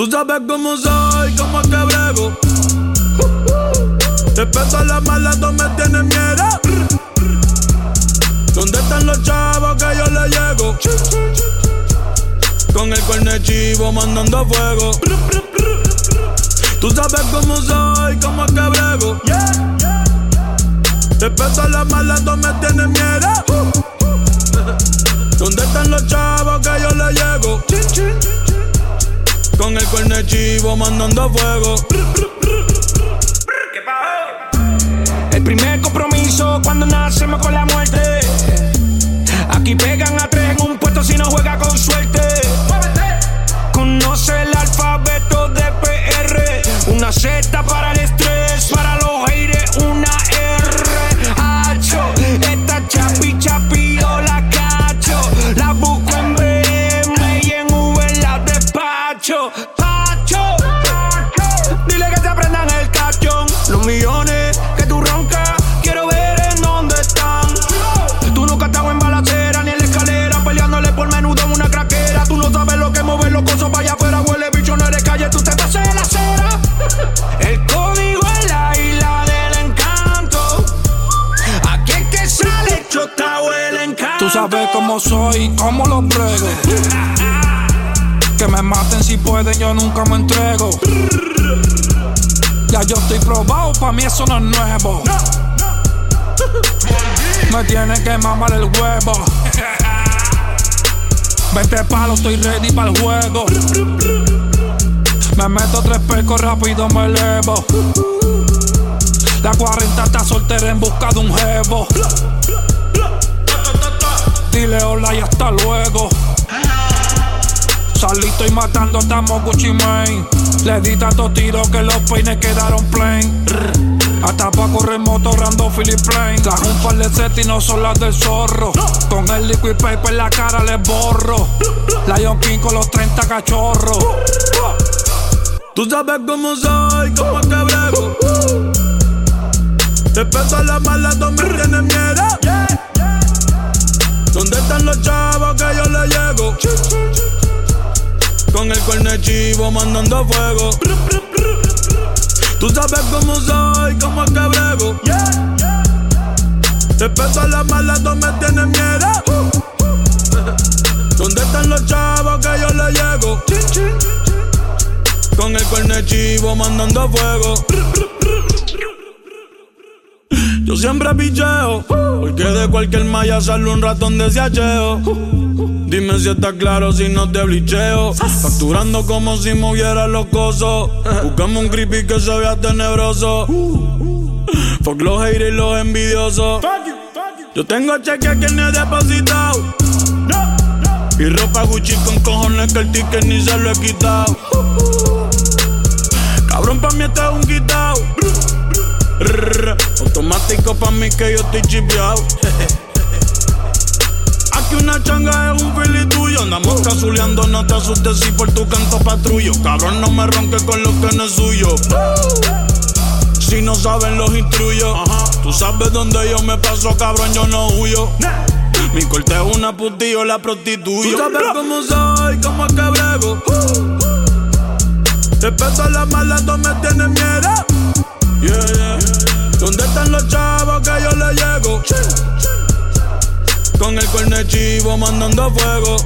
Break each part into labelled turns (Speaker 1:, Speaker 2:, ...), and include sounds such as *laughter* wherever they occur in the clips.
Speaker 1: Tú sabes cómo soy, cómo te brego. Respeto a la mala, tú me tienes miedo. ¿Dónde están los chavos que yo le llego? Con el cuerno chivo mandando fuego. Tú sabes cómo soy, cómo te brego. Respeto a la mala, tú me tienes miedo. ¿Dónde están los chavos que yo le llego? Con el cuerno chivo mandando fuego.
Speaker 2: El primer compromiso cuando nacemos con la muerte. Aquí pegan a Dile que te aprendan el cachón. Los millones que tú roncas, quiero ver en dónde están. Tú nunca has en balacera ni en la escalera, peleándole por menudo en una craquera. Tú no sabes lo que mover los cosos para allá afuera, huele bicho, no eres calle, tú te pasas la acera. El código es la isla del encanto. Aquí es que sale chotao el encanto.
Speaker 3: Tú sabes cómo soy, cómo lo brego. Que me maten si pueden, yo nunca me entrego. Ya yo estoy probado, pa' mí eso no es nuevo. Me tiene que mamar el huevo. 20 palos, estoy ready para el juego. Me meto tres pecos, rápido me elevo. La 40 está soltera en busca de un jevo. Dile hola y hasta luego. Salí, estoy matando, estamos Gucci Mane. Le di tantos tiros que los peines quedaron plain. Hasta pa' correr moto rando Philip Plain. Trajo un par de set y no son las del zorro. Con el liquid paper en la cara les borro. Lion King con los 30 cachorros.
Speaker 1: Tú sabes cómo soy, cómo te brego. Respeto a la mala, tú me tienes miedo. ¿Dónde están los chavos que yo le llego? Con el cuerno chivo mandando fuego. Tú sabes cómo soy, cómo te brego. Respeto a la mala, tú me tienes miedo. ¿Dónde están los chavos que yo le llego? Con el cuerno chivo mandando fuego. Yo siempre picheo, porque de cualquier malla sale un ratón de siacheo. Dime si está claro si no te blicheo. Facturando como si moviera los cosos. Buscamos un creepy que se vea tenebroso. Fuck los haters y los envidiosos. Yo tengo cheque que ni he depositado. Y ropa Gucci con cojones que el ticket ni se lo he quitado. Cabrón, pa' mí este es un quitao. Automático pa' mí que yo estoy chipeado. *laughs* Aquí una changa es un fili tuyo. Andamos casuleando, no te asustes si por tu canto patrullo. Cabrón, no me ronques con lo que no es suyo. Si no saben, los instruyo. Tú sabes dónde yo me paso, cabrón, yo no huyo. Mi corte es una putillo, la prostituyo. Tú sabes cómo soy, cómo es que brego. Respeto a la mala, tú me tienes miedo. Yeah, yeah. ¿Dónde están los chavos que yo le llego? Con el cuerno chivo mandando fuego.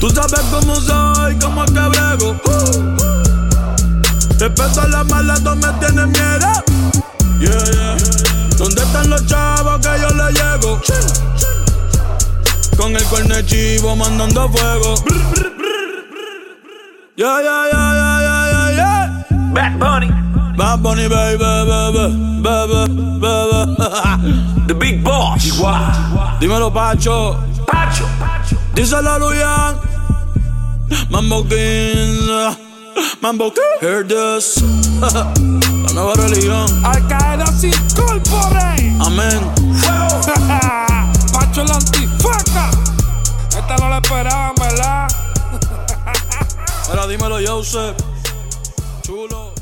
Speaker 1: Tú sabes cómo soy, cómo es que brego. Respeto a la mala, tú me tienes miedo. Yeah, yeah. ¿Dónde están los chavos que yo le llego? Con el cuerno chivo mandando fuego. Yeah, yeah, yeah, yeah, yeah, yeah, yeah.
Speaker 2: Bad
Speaker 1: Bad Bunny, baby, baby, baby, baby. *laughs*
Speaker 2: The Big Boss.
Speaker 1: Dímelo, Pacho.
Speaker 2: Pacho.
Speaker 1: Díselo a Luyan. Mambo Kings. Mambo Kings. Hear this. *laughs* La nueva religión.
Speaker 3: Al Qaeda sin corpore.
Speaker 1: Amén. *laughs*
Speaker 3: Pacho la antifaca. Esta no la esperaban, ¿verdad?
Speaker 1: Ahora dímelo, Joseph. Chulo.